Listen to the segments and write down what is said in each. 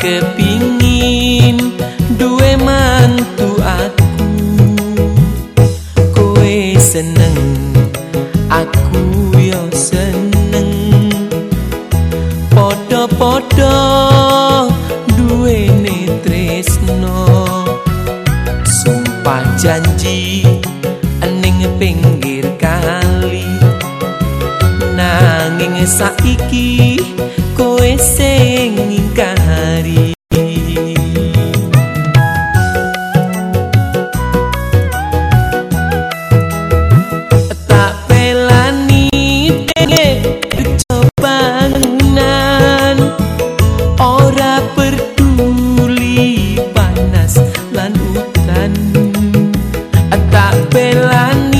kepingin duwe mantu aku. Kowe seneng aku yo seneng. Podo-podo duwene tresno. Sumpah janji ning pinggir kali. Nanging saiki at tak pelani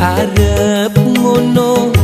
arep ngono